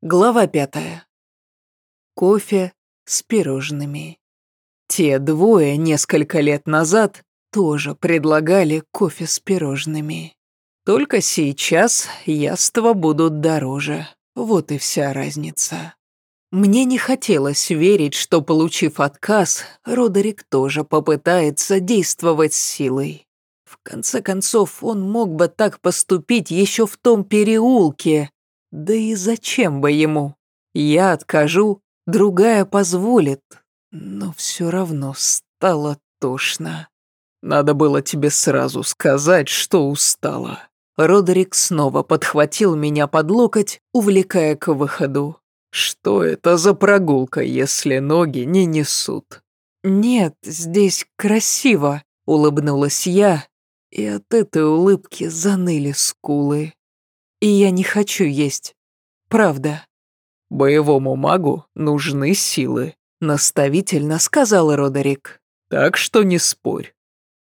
Глава пятая. Кофе с пирожными. Те двое несколько лет назад тоже предлагали кофе с пирожными. Только сейчас яства будут дороже. Вот и вся разница. Мне не хотелось верить, что, получив отказ, Родерик тоже попытается действовать силой. В конце концов, он мог бы так поступить еще в том переулке, да и зачем бы ему? Я откажу, другая позволит. Но все равно стало тошно. Надо было тебе сразу сказать, что устала. Родерик снова подхватил меня под локоть, увлекая к выходу. Что это за прогулка, если ноги не несут? Нет, здесь красиво, улыбнулась я, и от этой улыбки заныли скулы. И я не хочу есть. Правда. Боевому магу нужны силы, наставительно сказал Родерик. Так что не спорь.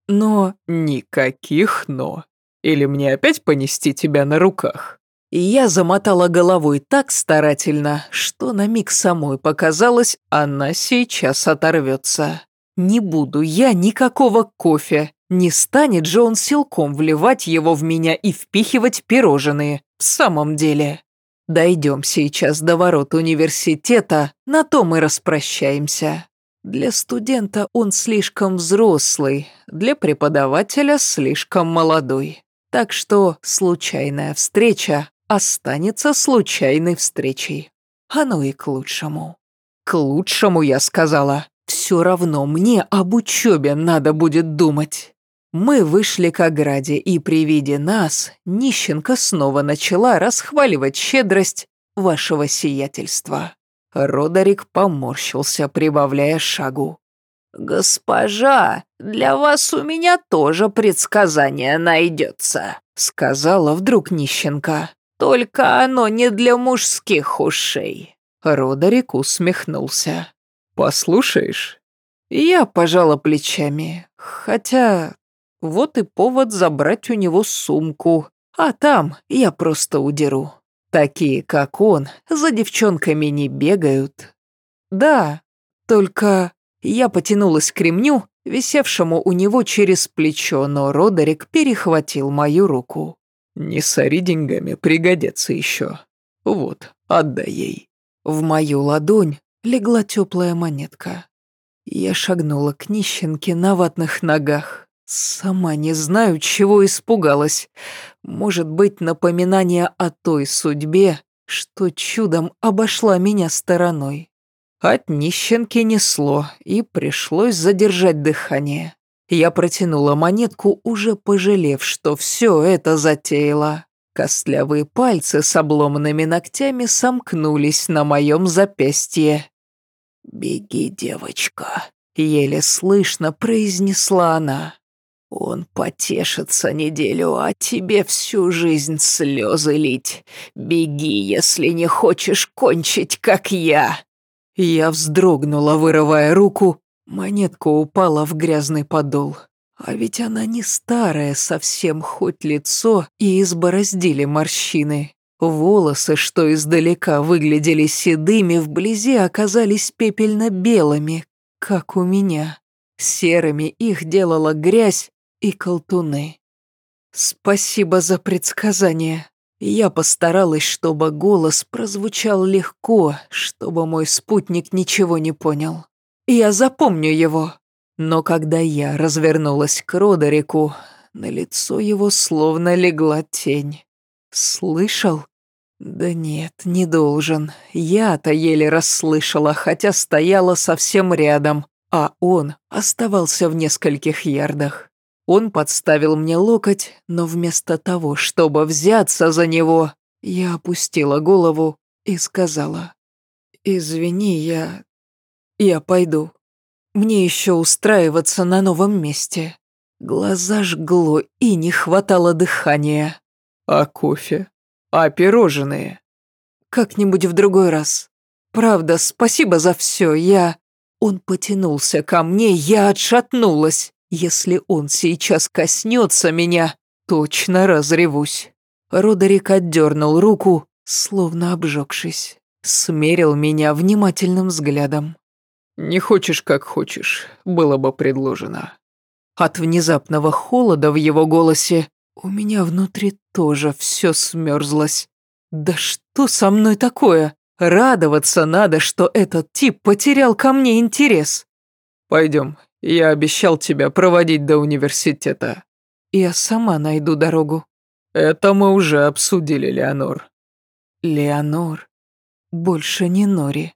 Но никаких «но». Или мне опять понести тебя на руках? И я замотала головой так старательно, что на миг самой показалось, она сейчас оторвется. Не буду я никакого кофе. Не станет же он силком вливать его в меня и впихивать пирожные. В самом деле. Дойдем сейчас до ворот университета, на то мы распрощаемся. Для студента он слишком взрослый, для преподавателя слишком молодой. Так что случайная встреча останется случайной встречей. Оно и к лучшему. К лучшему, я сказала. Все равно мне об учебе надо будет думать. Мы вышли к ограде, и при виде нас нищенка снова начала расхваливать щедрость вашего сиятельства. Родерик поморщился, прибавляя шагу. «Госпожа, для вас у меня тоже предсказание найдется», сказала вдруг нищенка. «Только оно не для мужских ушей». Родерик усмехнулся. «Послушаешь?» Я пожала плечами, хотя вот и повод забрать у него сумку. А там я просто удеру. Такие, как он, за девчонками не бегают. Да, только я потянулась к ремню, висевшему у него через плечо, но Родерик перехватил мою руку. «Не сори деньгами, пригодятся еще. Вот, отдай ей». В мою ладонь легла теплая монетка. Я шагнула к нищенке на ватных ногах. Сама не знаю, чего испугалась. Может быть, напоминание о той судьбе, что чудом обошла меня стороной. От нищенки несло, и пришлось задержать дыхание. Я протянула монетку, уже пожалев, что все это затеяла. Костлявые пальцы с обломанными ногтями сомкнулись на моем запястье. «Беги, девочка», — еле слышно произнесла она. Он потешится неделю, а тебе всю жизнь слезы лить. Беги, если не хочешь кончить, как я». Я вздрогнула, вырывая руку. Монетка упала в грязный подол. А ведь она не старая совсем, хоть лицо и избороздили морщины. Волосы, что издалека выглядели седыми, вблизи оказались пепельно-белыми, как у меня. Серыми их делала грязь, и колтуны. Спасибо за предсказание. Я постаралась, чтобы голос прозвучал легко, чтобы мой спутник ничего не понял. Я запомню его. Но когда я развернулась к Родерику, на лицо его словно легла тень. Слышал? Да нет, не должен. Я-то еле расслышала, хотя стояла совсем рядом, а он оставался в нескольких ярдах. Он подставил мне локоть, но вместо того, чтобы взяться за него, я опустила голову и сказала, «Извини, я... я пойду. Мне еще устраиваться на новом месте». Глаза жгло и не хватало дыхания. «А кофе? А пирожные?» «Как-нибудь в другой раз. Правда, спасибо за все, я...» Он потянулся ко мне, я отшатнулась. Если он сейчас коснется меня, точно разревусь. Родерик отдернул руку, словно обжегшись, смерил меня внимательным взглядом. «Не хочешь, как хочешь, было бы предложено». От внезапного холода в его голосе у меня внутри тоже все смерзлось. Да что со мной такое? Радоваться надо, что этот тип потерял ко мне интерес. Пойдем, я обещал тебя проводить до университета. Я сама найду дорогу. Это мы уже обсудили, Леонор. Леонор. Больше не Нори.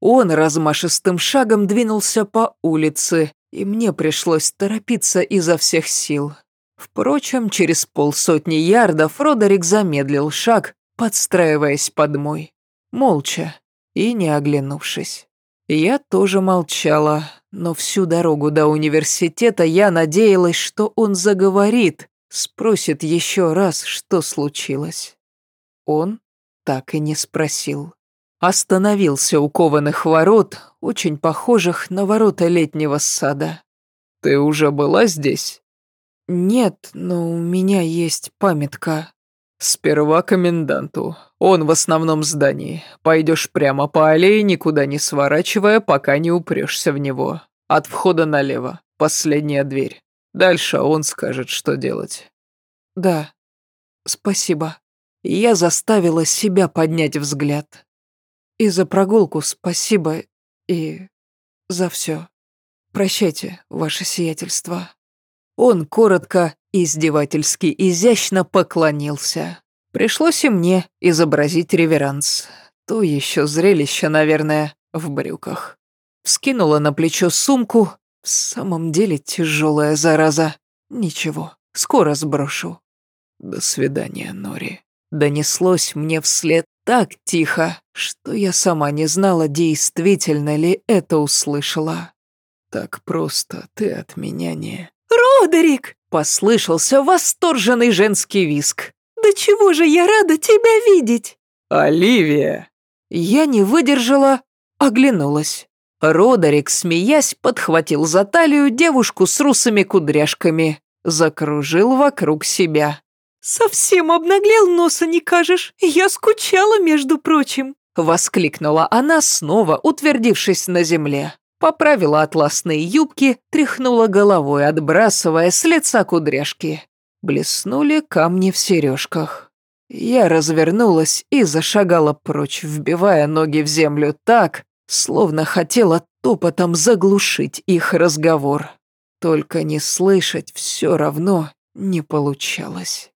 Он размашистым шагом двинулся по улице, и мне пришлось торопиться изо всех сил. Впрочем, через полсотни ярдов Родерик замедлил шаг, подстраиваясь под мой. Молча и не оглянувшись. Я тоже молчала, но всю дорогу до университета я надеялась, что он заговорит, спросит еще раз, что случилось. Он так и не спросил. Остановился у кованых ворот, очень похожих на ворота летнего сада. «Ты уже была здесь?» «Нет, но у меня есть памятка». «Сперва коменданту. Он в основном здании. Пойдешь прямо по аллее, никуда не сворачивая, пока не упрешься в него. От входа налево. Последняя дверь. Дальше он скажет, что делать». «Да, спасибо». Я заставила себя поднять взгляд. И за прогулку спасибо, и за все. Прощайте, ваше сиятельство». Он коротко, издевательски, изящно поклонился. Пришлось и мне изобразить реверанс. То еще зрелище, наверное, в брюках. Вскинула на плечо сумку. В самом деле тяжелая зараза. Ничего, скоро сброшу. До свидания, Нори. Донеслось мне вслед так тихо, что я сама не знала, действительно ли это услышала. «Так просто ты от меня не...» «Родерик!» — послышался восторженный женский виск. «Да чего же я рада тебя видеть!» «Оливия!» Я не выдержала, оглянулась. Родерик, смеясь, подхватил за талию девушку с русыми кудряшками, закружил вокруг себя. «Совсем обнаглел, носа не кажешь. Я скучала, между прочим». Воскликнула она, снова утвердившись на земле. Поправила атласные юбки, тряхнула головой, отбрасывая с лица кудряшки. Блеснули камни в сережках. Я развернулась и зашагала прочь, вбивая ноги в землю так, словно хотела топотом заглушить их разговор. Только не слышать все равно не получалось.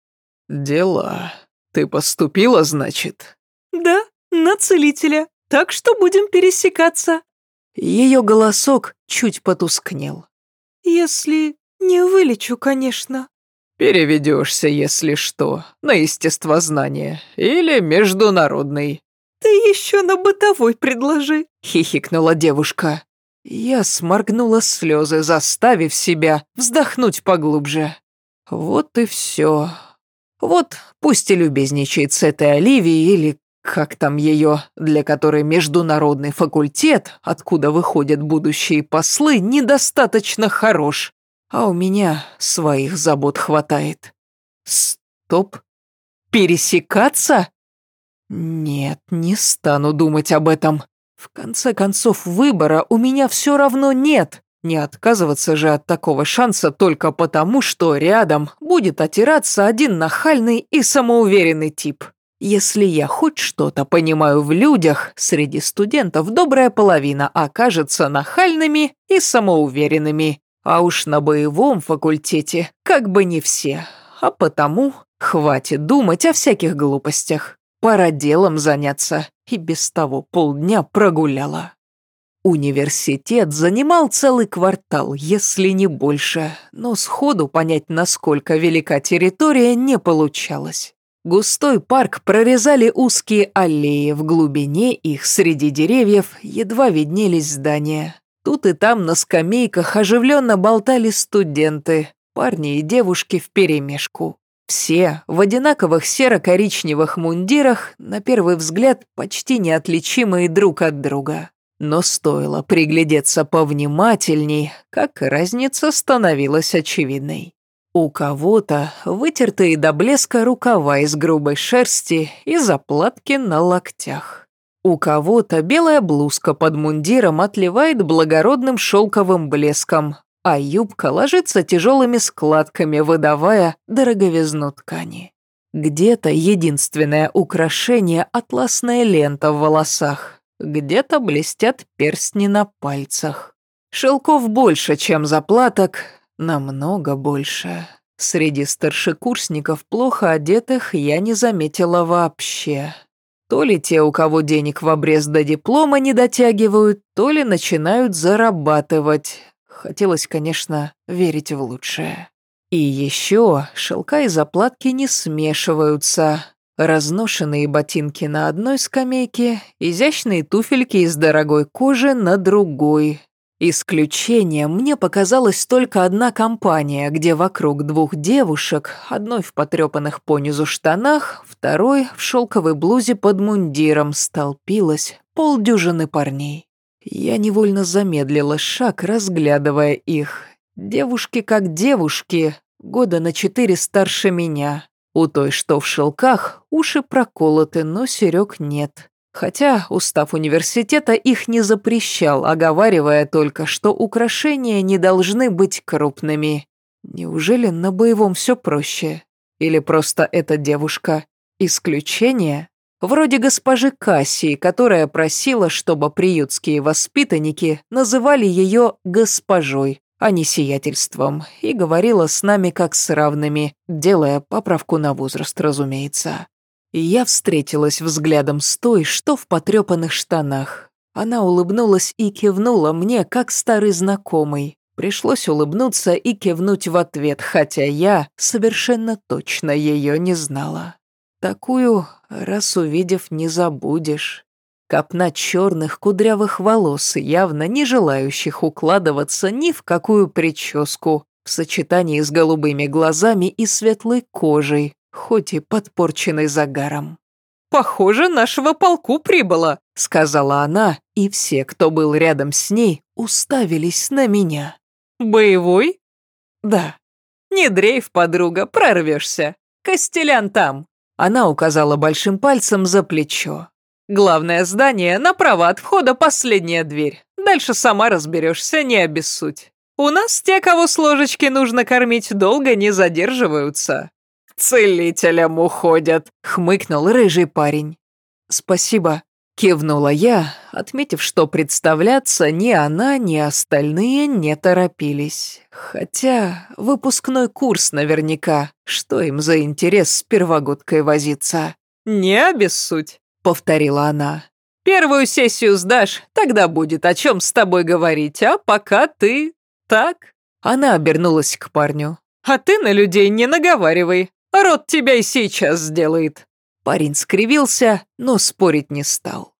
«Дела. Ты поступила, значит?» «Да, на целителя. Так что будем пересекаться». Ее голосок чуть потускнел. «Если не вылечу, конечно». «Переведешься, если что, на естествознание или международный». «Ты еще на бытовой предложи», — хихикнула девушка. Я сморгнула слезы, заставив себя вздохнуть поглубже. Вот и все. Вот пусть и любезничает с этой Оливией или как там ее, для которой международный факультет, откуда выходят будущие послы, недостаточно хорош. А у меня своих забот хватает. Стоп. Пересекаться? Нет, не стану думать об этом. В конце концов, выбора у меня все равно нет. Не отказываться же от такого шанса только потому, что рядом будет отираться один нахальный и самоуверенный тип. Если я хоть что-то понимаю в людях, среди студентов добрая половина окажется нахальными и самоуверенными. А уж на боевом факультете как бы не все. А потому хватит думать о всяких глупостях. Пора делом заняться. И без того полдня прогуляла. Университет занимал целый квартал, если не больше, но сходу понять, насколько велика территория, не получалось. Густой парк прорезали узкие аллеи, в глубине их среди деревьев едва виднелись здания. Тут и там на скамейках оживленно болтали студенты, парни и девушки вперемешку. Все в одинаковых серо-коричневых мундирах, на первый взгляд, почти неотличимые друг от друга. Но стоило приглядеться повнимательней, как разница становилась очевидной. У кого-то вытертые до блеска рукава из грубой шерсти и заплатки на локтях. У кого-то белая блузка под мундиром отливает благородным шелковым блеском, а юбка ложится тяжелыми складками, выдавая дороговизну ткани. Где-то единственное украшение – атласная лента в волосах, где-то блестят перстни на пальцах. Шелков больше, чем заплаток, намного больше. Среди старшекурсников плохо одетых я не заметила вообще. То ли те, у кого денег в обрез до диплома не дотягивают, то ли начинают зарабатывать. Хотелось, конечно, верить в лучшее. И еще шелка и заплатки не смешиваются. Разношенные ботинки на одной скамейке, изящные туфельки из дорогой кожи на другой. Исключением мне показалась только одна компания, где вокруг двух девушек, одной в потрепанных понизу штанах, второй в шелковой блузе под мундиром, столпилась полдюжины парней. Я невольно замедлила шаг, разглядывая их. Девушки как девушки, года на четыре старше меня. У той, что в шелках, уши проколоты, но серег нет. Хотя устав университета их не запрещал, оговаривая только, что украшения не должны быть крупными. Неужели на боевом все проще? Или просто эта девушка исключение? Вроде госпожи Кассии, которая просила, чтобы приютские воспитанники называли ее госпожой, а не сиятельством, и говорила с нами как с равными, делая поправку на возраст, разумеется. Я встретилась взглядом с той, что в потрепанных штанах. Она улыбнулась и кивнула мне, как старый знакомый. Пришлось улыбнуться и кивнуть в ответ, хотя я совершенно точно ее не знала. Такую, раз увидев, не забудешь. Копна черных кудрявых волос, явно не желающих укладываться ни в какую прическу, в сочетании с голубыми глазами и светлой кожей, хоть и подпорченной загаром. «Похоже, нашего полку прибыло», — сказала она, и все, кто был рядом с ней, уставились на меня. «Боевой?» «Да». «Не дрейф, подруга, прорвешься. Костелян там». Она указала большим пальцем за плечо. Главное здание, направо от входа последняя дверь. Дальше сама разберешься, не обессудь. У нас те, кого с ложечки нужно кормить, долго не задерживаются. Целителям уходят, хмыкнул рыжий парень. Спасибо, кивнула я, отметив, что представляться ни она, ни остальные не торопились. Хотя выпускной курс наверняка, что им за интерес с первогодкой возиться. Не обессудь повторила она. «Первую сессию сдашь, тогда будет о чем с тобой говорить, а пока ты... так...» Она обернулась к парню. «А ты на людей не наговаривай, рот тебя и сейчас сделает». Парень скривился, но спорить не стал.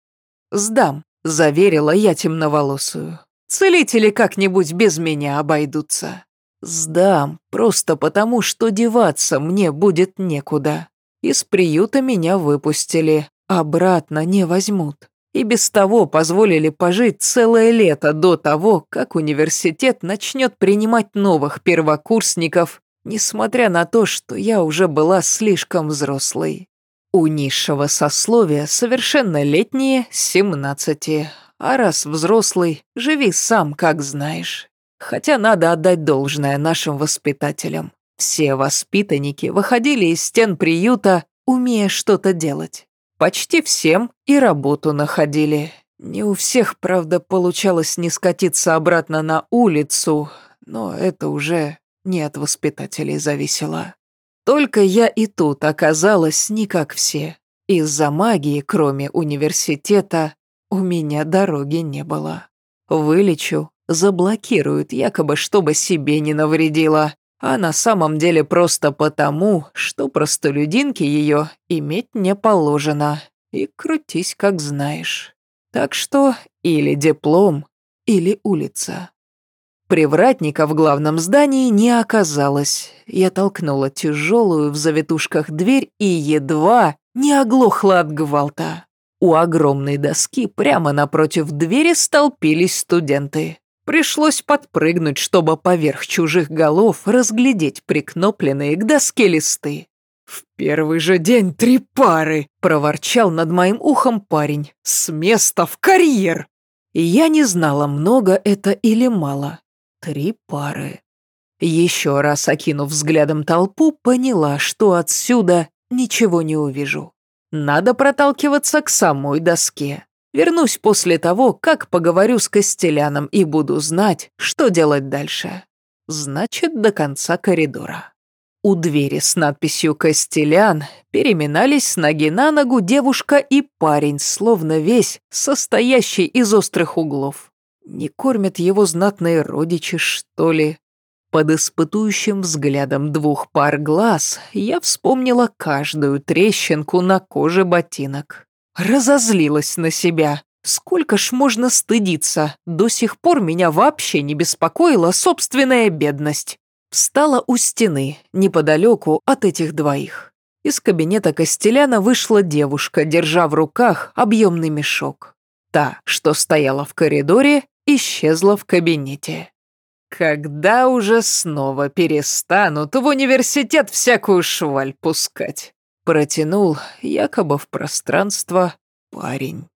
«Сдам», — заверила я темноволосую. «Целители как-нибудь без меня обойдутся. Сдам, просто потому, что деваться мне будет некуда. Из приюта меня выпустили, обратно не возьмут. И без того позволили пожить целое лето до того, как университет начнет принимать новых первокурсников, несмотря на то, что я уже была слишком взрослой. У низшего сословия совершеннолетние 17, а раз взрослый, живи сам, как знаешь. Хотя надо отдать должное нашим воспитателям. Все воспитанники выходили из стен приюта, умея что-то делать. Почти всем и работу находили. Не у всех, правда, получалось не скатиться обратно на улицу, но это уже не от воспитателей зависело. Только я и тут оказалась не как все. Из-за магии, кроме университета, у меня дороги не было. Вылечу, заблокируют, якобы чтобы себе не навредила а на самом деле просто потому, что простолюдинке ее иметь не положено. И крутись, как знаешь. Так что или диплом, или улица. Привратника в главном здании не оказалось. Я толкнула тяжелую в завитушках дверь и едва не оглохла от гвалта. У огромной доски прямо напротив двери столпились студенты. Пришлось подпрыгнуть, чтобы поверх чужих голов разглядеть прикнопленные к доске листы. «В первый же день три пары!» – проворчал над моим ухом парень. «С места в карьер!» Я не знала, много это или мало. Три пары. Еще раз окинув взглядом толпу, поняла, что отсюда ничего не увижу. Надо проталкиваться к самой доске. Вернусь после того, как поговорю с Костеляном и буду знать, что делать дальше. Значит, до конца коридора. У двери с надписью «Костелян» переминались с ноги на ногу девушка и парень, словно весь, состоящий из острых углов. Не кормят его знатные родичи, что ли? Под испытующим взглядом двух пар глаз я вспомнила каждую трещинку на коже ботинок. Разозлилась на себя. Сколько ж можно стыдиться? До сих пор меня вообще не беспокоила собственная бедность. Встала у стены, неподалеку от этих двоих. Из кабинета Костеляна вышла девушка, держа в руках объемный мешок. Та, что стояла в коридоре, исчезла в кабинете. Когда уже снова перестанут в университет всякую шваль пускать? Протянул якобы в пространство парень.